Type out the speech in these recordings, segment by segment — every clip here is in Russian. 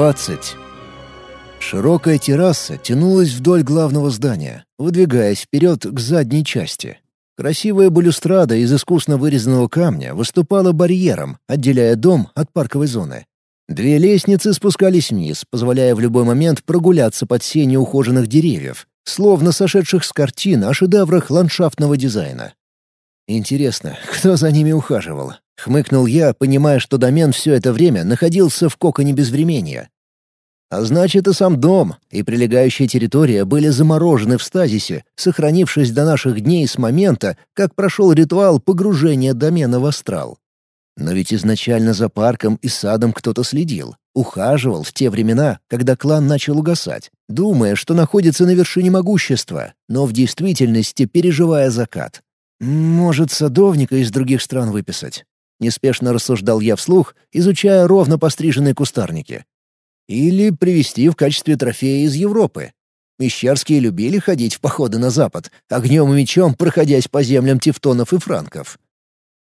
20. Широкая терраса тянулась вдоль главного здания, выдвигаясь вперед к задней части. Красивая балюстрада из искусно вырезанного камня выступала барьером, отделяя дом от парковой зоны. Две лестницы спускались вниз, позволяя в любой момент прогуляться под сенью ухоженных деревьев, словно сошедших с картин о шедеврах ландшафтного дизайна. Интересно, кто за ними ухаживал? Хмыкнул я, понимая, что домен все это время находился в коконе безвременья. А значит, и сам дом, и прилегающая территория были заморожены в стазисе, сохранившись до наших дней с момента, как прошел ритуал погружения домена в астрал. Но ведь изначально за парком и садом кто-то следил, ухаживал в те времена, когда клан начал угасать, думая, что находится на вершине могущества, но в действительности переживая закат. Может, садовника из других стран выписать? Неспешно рассуждал я вслух, изучая ровно постриженные кустарники. Или привезти в качестве трофея из Европы. Мещерские любили ходить в походы на запад, огнем и мечом проходясь по землям тевтонов и франков.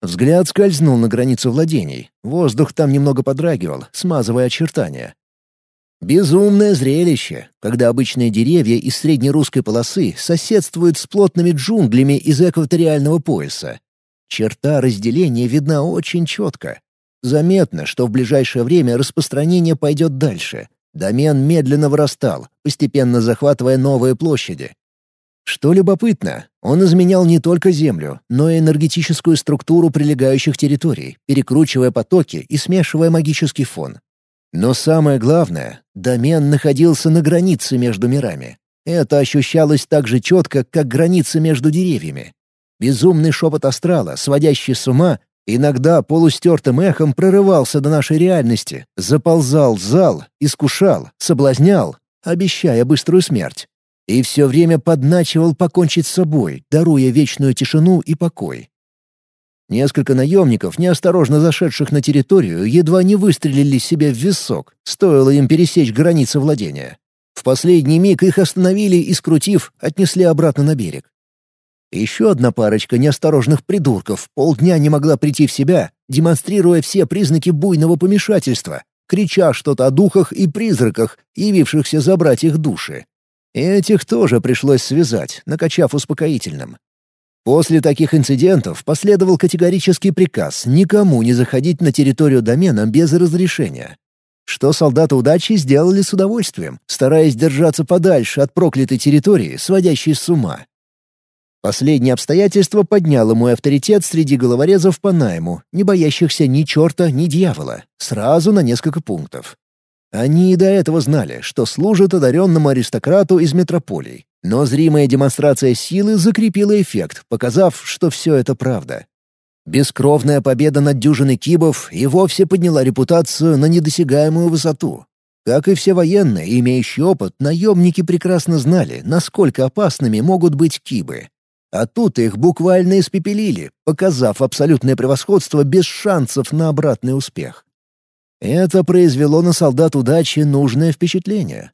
Взгляд скользнул на границу владений. Воздух там немного подрагивал, смазывая очертания. Безумное зрелище, когда обычные деревья из среднерусской полосы соседствуют с плотными джунглями из экваториального пояса. Черта разделения видна очень четко. Заметно, что в ближайшее время распространение пойдет дальше. Домен медленно вырастал, постепенно захватывая новые площади. Что любопытно, он изменял не только Землю, но и энергетическую структуру прилегающих территорий, перекручивая потоки и смешивая магический фон. Но самое главное, домен находился на границе между мирами. Это ощущалось так же четко, как граница между деревьями. Безумный шепот астрала, сводящий с ума, иногда полустертым эхом прорывался до нашей реальности, заползал в зал, искушал, соблазнял, обещая быструю смерть. И все время подначивал покончить с собой, даруя вечную тишину и покой. Несколько наемников, неосторожно зашедших на территорию, едва не выстрелили себе в висок, стоило им пересечь границы владения. В последний миг их остановили и, скрутив, отнесли обратно на берег. Еще одна парочка неосторожных придурков полдня не могла прийти в себя, демонстрируя все признаки буйного помешательства, крича что-то о духах и призраках, явившихся забрать их души. Этих тоже пришлось связать, накачав успокоительным. После таких инцидентов последовал категорический приказ никому не заходить на территорию домена без разрешения. Что солдаты удачи сделали с удовольствием, стараясь держаться подальше от проклятой территории, сводящей с ума. Последнее обстоятельство подняло мой авторитет среди головорезов по найму, не боящихся ни черта, ни дьявола, сразу на несколько пунктов. Они и до этого знали, что служат одаренному аристократу из метрополий, но зримая демонстрация силы закрепила эффект, показав, что все это правда. Бескровная победа над дюжиной кибов и вовсе подняла репутацию на недосягаемую высоту. Как и все военные, имеющие опыт, наемники прекрасно знали, насколько опасными могут быть кибы. А тут их буквально испепелили, показав абсолютное превосходство без шансов на обратный успех. Это произвело на солдат удачи нужное впечатление.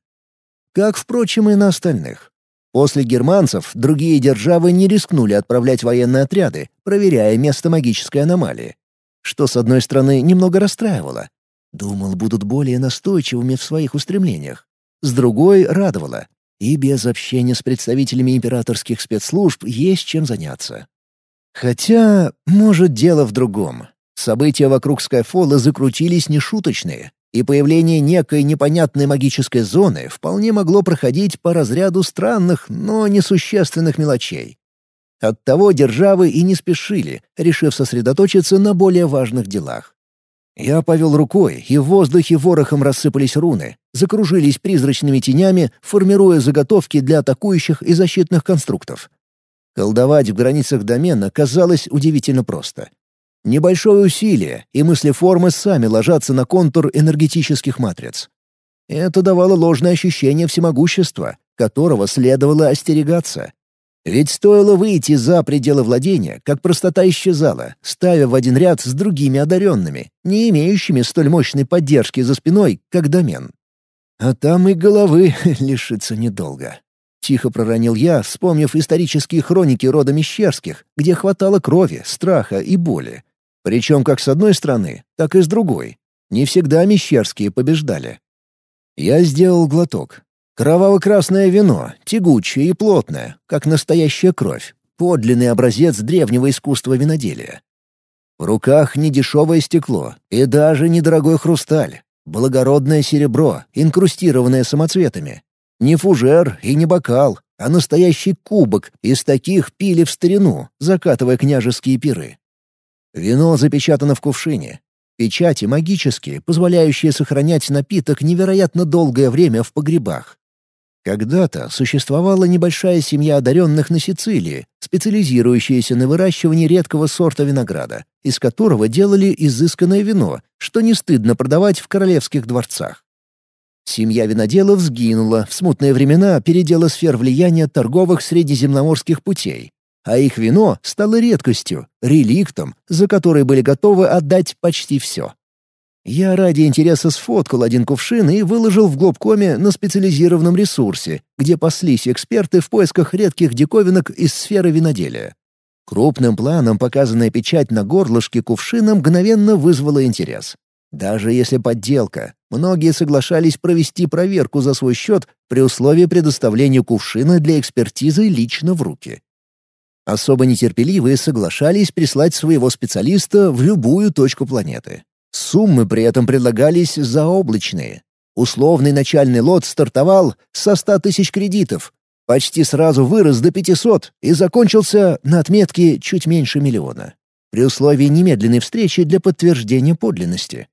Как, впрочем, и на остальных. После германцев другие державы не рискнули отправлять военные отряды, проверяя место магической аномалии. Что, с одной стороны, немного расстраивало. Думал, будут более настойчивыми в своих устремлениях. С другой — радовало. И без общения с представителями императорских спецслужб есть чем заняться. Хотя, может, дело в другом. События вокруг Скайфола закрутились нешуточные, и появление некой непонятной магической зоны вполне могло проходить по разряду странных, но несущественных мелочей. Оттого державы и не спешили, решив сосредоточиться на более важных делах. Я повел рукой, и в воздухе ворохом рассыпались руны, закружились призрачными тенями, формируя заготовки для атакующих и защитных конструктов. Колдовать в границах домена казалось удивительно просто. Небольшое усилие, и мысли формы сами ложатся на контур энергетических матриц. Это давало ложное ощущение всемогущества, которого следовало остерегаться. Ведь стоило выйти за пределы владения, как простота исчезала, ставя в один ряд с другими одаренными, не имеющими столь мощной поддержки за спиной, как домен. А там и головы лишиться недолго. Тихо проронил я, вспомнив исторические хроники рода Мещерских, где хватало крови, страха и боли. Причем как с одной стороны, так и с другой. Не всегда Мещерские побеждали. Я сделал глоток. Кроваво-красное вино, тягучее и плотное, как настоящая кровь. Подлинный образец древнего искусства виноделия. В руках недешевое стекло и даже недорогой хрусталь. Благородное серебро, инкрустированное самоцветами. Не фужер и не бокал, а настоящий кубок, из таких пили в старину, закатывая княжеские пиры. Вино запечатано в кувшине. Печати магические, позволяющие сохранять напиток невероятно долгое время в погребах. Когда-то существовала небольшая семья одаренных на Сицилии, специализирующаяся на выращивании редкого сорта винограда, из которого делали изысканное вино, что не стыдно продавать в королевских дворцах. Семья виноделов сгинула в смутные времена передела сфер влияния торговых средиземноморских путей, а их вино стало редкостью, реликтом, за который были готовы отдать почти все. Я ради интереса сфоткал один кувшин и выложил в глобкоме на специализированном ресурсе, где паслись эксперты в поисках редких диковинок из сферы виноделия. Крупным планом показанная печать на горлышке кувшина мгновенно вызвала интерес. Даже если подделка, многие соглашались провести проверку за свой счет при условии предоставления кувшина для экспертизы лично в руки. Особо нетерпеливые соглашались прислать своего специалиста в любую точку планеты. Суммы при этом предлагались заоблачные. Условный начальный лот стартовал со 100 тысяч кредитов, почти сразу вырос до 500 и закончился на отметке чуть меньше миллиона, при условии немедленной встречи для подтверждения подлинности.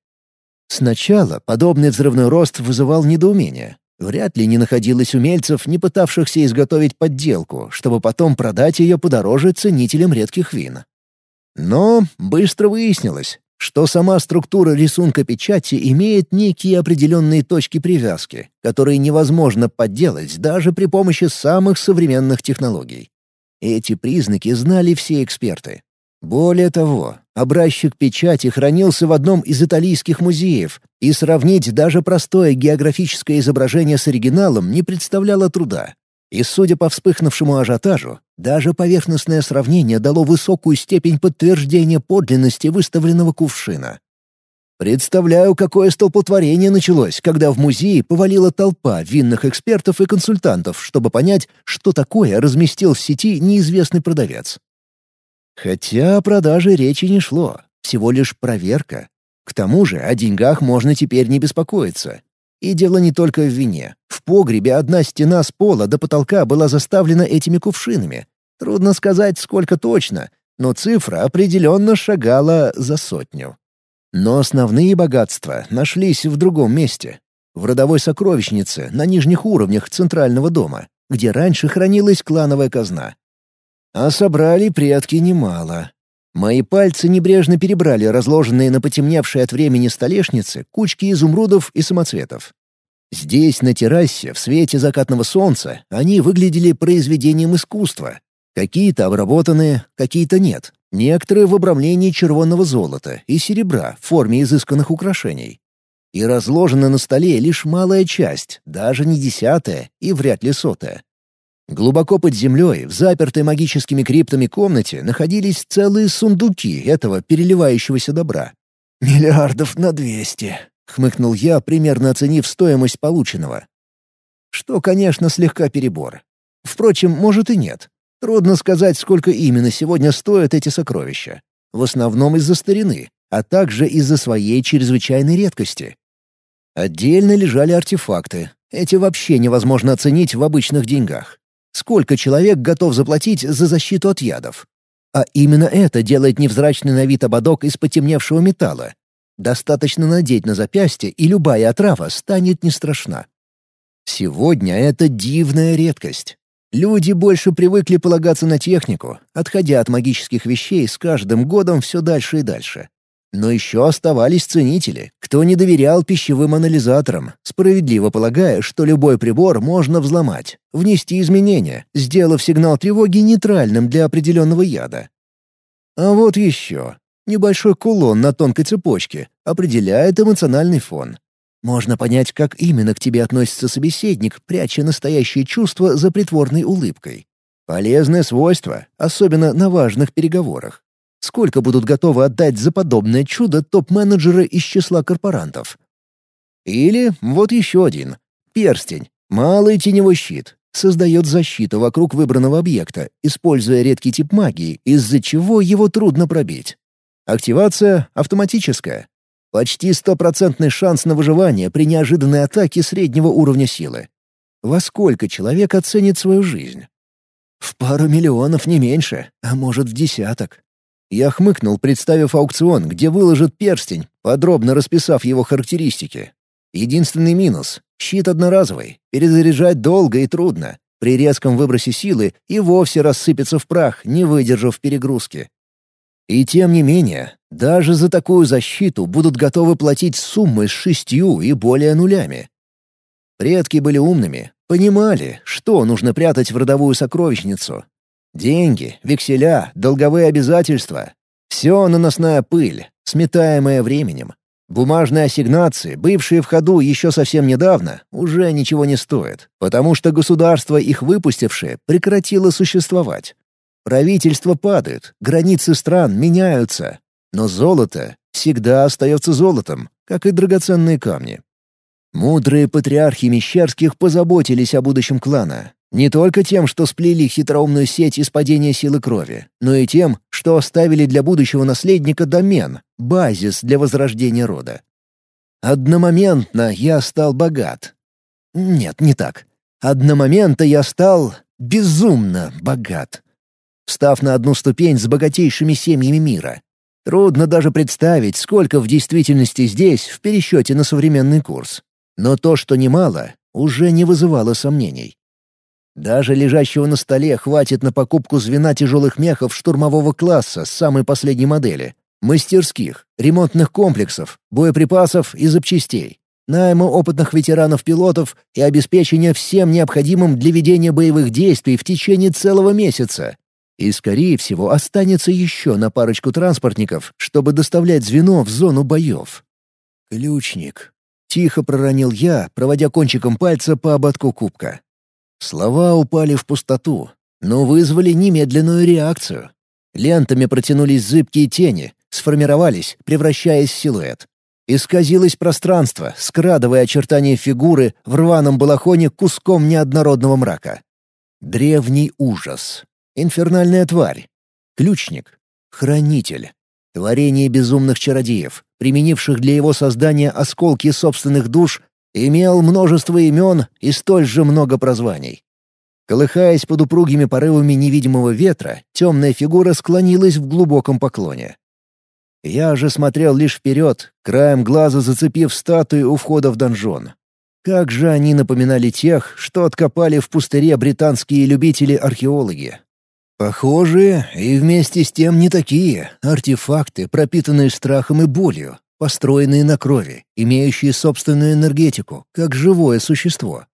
Сначала подобный взрывной рост вызывал недоумение. Вряд ли не находилось умельцев, не пытавшихся изготовить подделку, чтобы потом продать ее подороже ценителям редких вин. Но быстро выяснилось, что сама структура рисунка печати имеет некие определенные точки привязки, которые невозможно подделать даже при помощи самых современных технологий. Эти признаки знали все эксперты. Более того, образчик печати хранился в одном из итальянских музеев, и сравнить даже простое географическое изображение с оригиналом не представляло труда. И, судя по вспыхнувшему ажиотажу, даже поверхностное сравнение дало высокую степень подтверждения подлинности выставленного кувшина. Представляю, какое столпотворение началось, когда в музее повалила толпа винных экспертов и консультантов, чтобы понять, что такое разместил в сети неизвестный продавец. Хотя о продаже речи не шло, всего лишь проверка. К тому же о деньгах можно теперь не беспокоиться. И дело не только в вине. В погребе одна стена с пола до потолка была заставлена этими кувшинами. Трудно сказать, сколько точно, но цифра определенно шагала за сотню. Но основные богатства нашлись в другом месте. В родовой сокровищнице на нижних уровнях центрального дома, где раньше хранилась клановая казна. А собрали предки немало. Мои пальцы небрежно перебрали разложенные на потемневшей от времени столешнице кучки изумрудов и самоцветов. Здесь, на террасе, в свете закатного солнца, они выглядели произведением искусства. Какие-то обработанные, какие-то нет. Некоторые в обрамлении червонного золота и серебра в форме изысканных украшений. И разложена на столе лишь малая часть, даже не десятая и вряд ли сотая. Глубоко под землей, в запертой магическими криптами комнате, находились целые сундуки этого переливающегося добра. «Миллиардов на двести», — хмыкнул я, примерно оценив стоимость полученного. Что, конечно, слегка перебор. Впрочем, может и нет. Трудно сказать, сколько именно сегодня стоят эти сокровища. В основном из-за старины, а также из-за своей чрезвычайной редкости. Отдельно лежали артефакты. Эти вообще невозможно оценить в обычных деньгах. Сколько человек готов заплатить за защиту от ядов? А именно это делает невзрачный на вид ободок из потемневшего металла. Достаточно надеть на запястье, и любая отрава станет не страшна. Сегодня это дивная редкость. Люди больше привыкли полагаться на технику, отходя от магических вещей с каждым годом все дальше и дальше. Но еще оставались ценители, кто не доверял пищевым анализаторам, справедливо полагая, что любой прибор можно взломать, внести изменения, сделав сигнал тревоги нейтральным для определенного яда. А вот еще. Небольшой кулон на тонкой цепочке определяет эмоциональный фон. Можно понять, как именно к тебе относится собеседник, пряча настоящие чувства за притворной улыбкой. Полезное свойство, особенно на важных переговорах. Сколько будут готовы отдать за подобное чудо топ-менеджеры из числа корпорантов? Или вот еще один. Перстень. Малый теневой щит. Создает защиту вокруг выбранного объекта, используя редкий тип магии, из-за чего его трудно пробить. Активация автоматическая. Почти стопроцентный шанс на выживание при неожиданной атаке среднего уровня силы. Во сколько человек оценит свою жизнь? В пару миллионов не меньше, а может в десяток. Я хмыкнул, представив аукцион, где выложат перстень, подробно расписав его характеристики. Единственный минус — щит одноразовый, перезаряжать долго и трудно. При резком выбросе силы и вовсе рассыпется в прах, не выдержав перегрузки. И тем не менее, даже за такую защиту будут готовы платить суммы с шестью и более нулями. Предки были умными, понимали, что нужно прятать в родовую сокровищницу. Деньги, векселя, долговые обязательства — все наносная пыль, сметаемая временем. Бумажные ассигнации, бывшие в ходу еще совсем недавно, уже ничего не стоят, потому что государство, их выпустившее, прекратило существовать. Правительства падают, границы стран меняются. Но золото всегда остается золотом, как и драгоценные камни. Мудрые патриархи Мещерских позаботились о будущем клана. Не только тем, что сплели хитроумную сеть из падения силы крови, но и тем, что оставили для будущего наследника домен, базис для возрождения рода. Одномоментно я стал богат. Нет, не так. Одномоментно я стал безумно богат встав на одну ступень с богатейшими семьями мира. Трудно даже представить, сколько в действительности здесь в пересчете на современный курс. Но то, что немало, уже не вызывало сомнений. Даже лежащего на столе хватит на покупку звена тяжелых мехов штурмового класса самой последней модели, мастерских, ремонтных комплексов, боеприпасов и запчастей, найма опытных ветеранов-пилотов и обеспечения всем необходимым для ведения боевых действий в течение целого месяца. И, скорее всего, останется еще на парочку транспортников, чтобы доставлять звено в зону боев. «Ключник», — тихо проронил я, проводя кончиком пальца по ободку кубка. Слова упали в пустоту, но вызвали немедленную реакцию. Лентами протянулись зыбкие тени, сформировались, превращаясь в силуэт. Исказилось пространство, скрадывая очертания фигуры в рваном балахоне куском неоднородного мрака. Древний ужас. Инфернальная тварь. Ключник. Хранитель. Творение безумных чародеев, применивших для его создания осколки собственных душ, имел множество имен и столь же много прозваний. Колыхаясь под упругими порывами невидимого ветра, темная фигура склонилась в глубоком поклоне. Я же смотрел лишь вперед, краем глаза зацепив статую у входа в донжон. Как же они напоминали тех, что откопали в пустыре британские любители-археологи. Похожие и вместе с тем не такие артефакты, пропитанные страхом и болью, построенные на крови, имеющие собственную энергетику, как живое существо.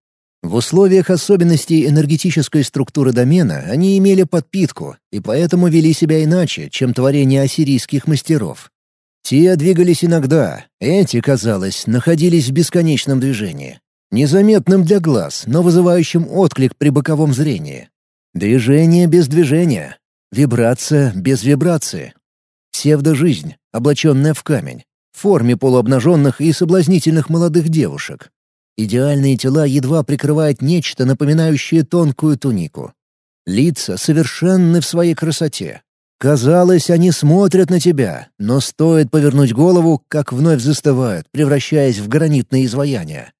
В условиях особенностей энергетической структуры домена они имели подпитку и поэтому вели себя иначе, чем творения ассирийских мастеров. Те двигались иногда, эти, казалось, находились в бесконечном движении. Незаметным для глаз, но вызывающим отклик при боковом зрении. Движение без движения. Вибрация без вибрации. Псевдожизнь, облаченная в камень. В форме полуобнаженных и соблазнительных молодых девушек. Идеальные тела едва прикрывают нечто, напоминающее тонкую тунику. Лица совершенны в своей красоте. Казалось, они смотрят на тебя, но стоит повернуть голову, как вновь застывают, превращаясь в гранитные изваяния.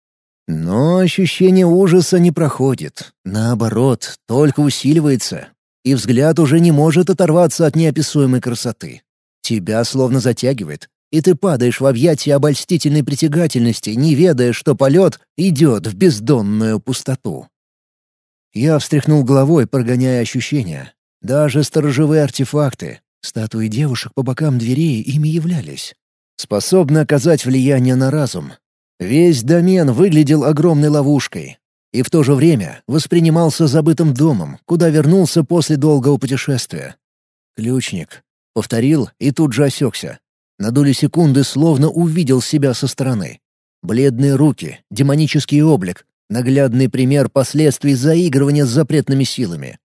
Но ощущение ужаса не проходит. Наоборот, только усиливается. И взгляд уже не может оторваться от неописуемой красоты. Тебя словно затягивает, и ты падаешь в объятия обольстительной притягательности, не ведая, что полет идет в бездонную пустоту. Я встряхнул головой, прогоняя ощущения. Даже сторожевые артефакты, статуи девушек по бокам дверей ими являлись. Способны оказать влияние на разум, Весь домен выглядел огромной ловушкой и в то же время воспринимался забытым домом, куда вернулся после долгого путешествия. «Ключник», — повторил и тут же осекся. На долю секунды словно увидел себя со стороны. Бледные руки, демонический облик, наглядный пример последствий заигрывания с запретными силами.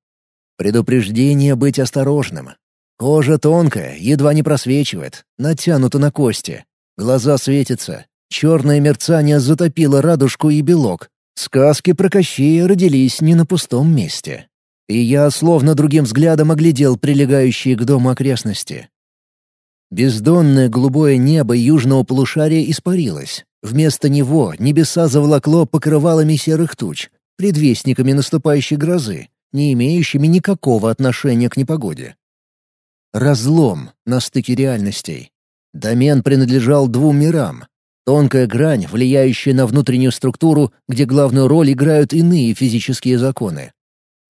Предупреждение быть осторожным. Кожа тонкая, едва не просвечивает, натянута на кости. Глаза светятся, Черное мерцание затопило радужку и белок. Сказки про Кощея родились не на пустом месте. И я словно другим взглядом оглядел прилегающие к дому окрестности. Бездонное голубое небо южного полушария испарилось. Вместо него небеса заволокло покрывалами серых туч, предвестниками наступающей грозы, не имеющими никакого отношения к непогоде. Разлом на стыке реальностей. Домен принадлежал двум мирам. Тонкая грань, влияющая на внутреннюю структуру, где главную роль играют иные физические законы.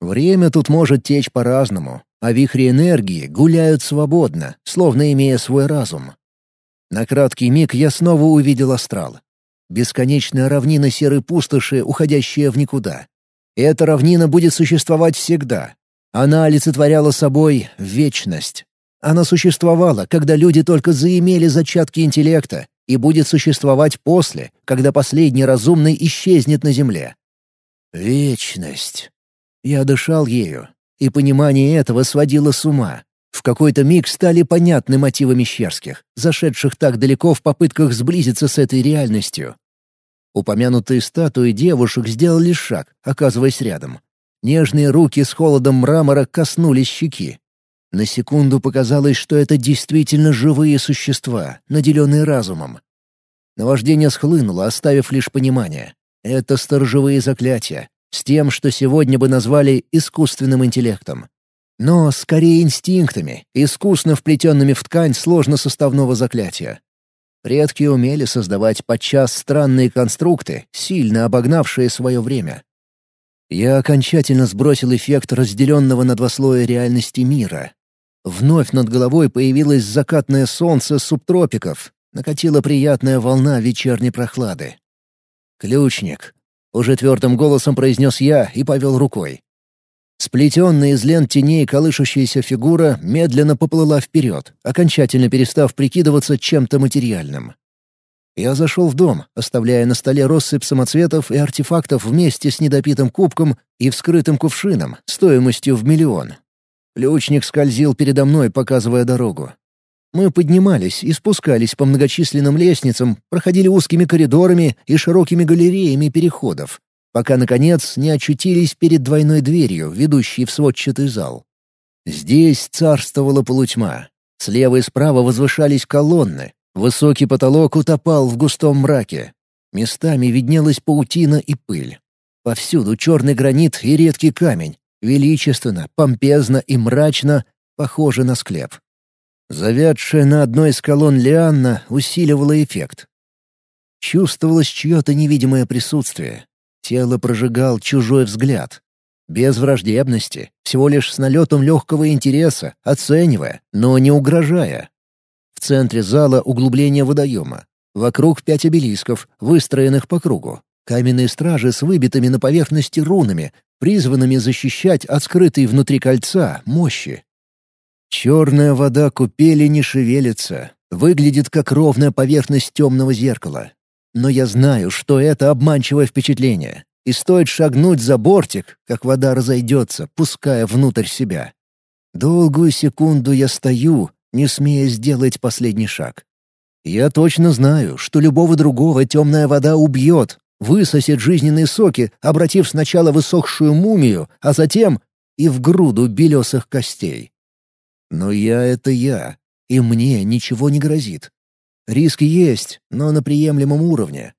Время тут может течь по-разному, а вихри энергии гуляют свободно, словно имея свой разум. На краткий миг я снова увидел астрал. Бесконечная равнина серой пустоши, уходящая в никуда. Эта равнина будет существовать всегда. Она олицетворяла собой вечность. Она существовала, когда люди только заимели зачатки интеллекта, и будет существовать после, когда последний разумный исчезнет на Земле. Вечность. Я дышал ею, и понимание этого сводило с ума. В какой-то миг стали понятны мотивы Мещерских, зашедших так далеко в попытках сблизиться с этой реальностью. Упомянутые статуи девушек сделали шаг, оказываясь рядом. Нежные руки с холодом мрамора коснулись щеки. На секунду показалось, что это действительно живые существа, наделенные разумом. Наваждение схлынуло, оставив лишь понимание. Это сторожевые заклятия, с тем, что сегодня бы назвали искусственным интеллектом. Но скорее инстинктами, искусно вплетенными в ткань сложносоставного заклятия. Предки умели создавать подчас странные конструкты, сильно обогнавшие свое время. Я окончательно сбросил эффект разделенного на два слоя реальности мира. Вновь над головой появилось закатное солнце субтропиков, накатила приятная волна вечерней прохлады. «Ключник», уже твердым голосом произнес я и повел рукой. Сплетенная из лент теней колышущаяся фигура медленно поплыла вперед, окончательно перестав прикидываться чем-то материальным. Я зашел в дом, оставляя на столе россыпь самоцветов и артефактов вместе с недопитым кубком и вскрытым кувшином стоимостью в миллион. Ключник скользил передо мной, показывая дорогу. Мы поднимались и спускались по многочисленным лестницам, проходили узкими коридорами и широкими галереями переходов, пока, наконец, не очутились перед двойной дверью, ведущей в сводчатый зал. Здесь царствовала полутьма. Слева и справа возвышались колонны. Высокий потолок утопал в густом мраке. Местами виднелась паутина и пыль. Повсюду черный гранит и редкий камень. Величественно, помпезно и мрачно, похоже на склеп. Завядшая на одной из колонн лианна усиливала эффект. Чувствовалось чье-то невидимое присутствие. Тело прожигал чужой взгляд. Без враждебности, всего лишь с налетом легкого интереса, оценивая, но не угрожая. В центре зала углубление водоема. Вокруг пять обелисков, выстроенных по кругу. Каменные стражи с выбитыми на поверхности рунами, призванными защищать от скрытой внутри кольца мощи. Черная вода купели не шевелится, выглядит как ровная поверхность темного зеркала. Но я знаю, что это обманчивое впечатление, и стоит шагнуть за бортик, как вода разойдется, пуская внутрь себя. Долгую секунду я стою, не смея сделать последний шаг. Я точно знаю, что любого другого темная вода убьет, высосет жизненные соки, обратив сначала высохшую мумию, а затем и в груду белесых костей. Но я — это я, и мне ничего не грозит. Риск есть, но на приемлемом уровне.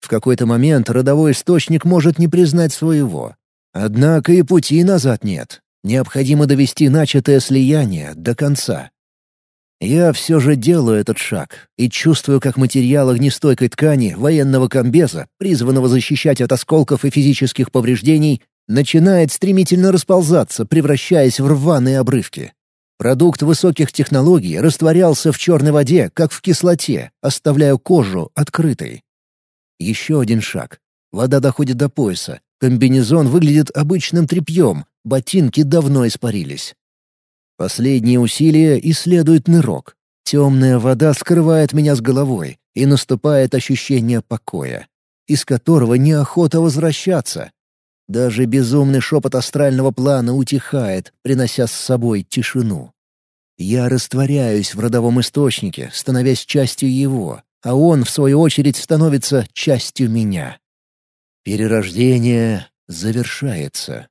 В какой-то момент родовой источник может не признать своего. Однако и пути назад нет. Необходимо довести начатое слияние до конца. Я все же делаю этот шаг и чувствую, как материал огнестойкой ткани военного комбеза, призванного защищать от осколков и физических повреждений, начинает стремительно расползаться, превращаясь в рваные обрывки. Продукт высоких технологий растворялся в черной воде, как в кислоте, оставляя кожу открытой. Еще один шаг. Вода доходит до пояса. Комбинезон выглядит обычным тряпьем, ботинки давно испарились. Последние усилия исследует нырок. Темная вода скрывает меня с головой, и наступает ощущение покоя, из которого неохота возвращаться. Даже безумный шепот астрального плана утихает, принося с собой тишину. Я растворяюсь в родовом источнике, становясь частью его, а он, в свою очередь, становится частью меня. Перерождение завершается.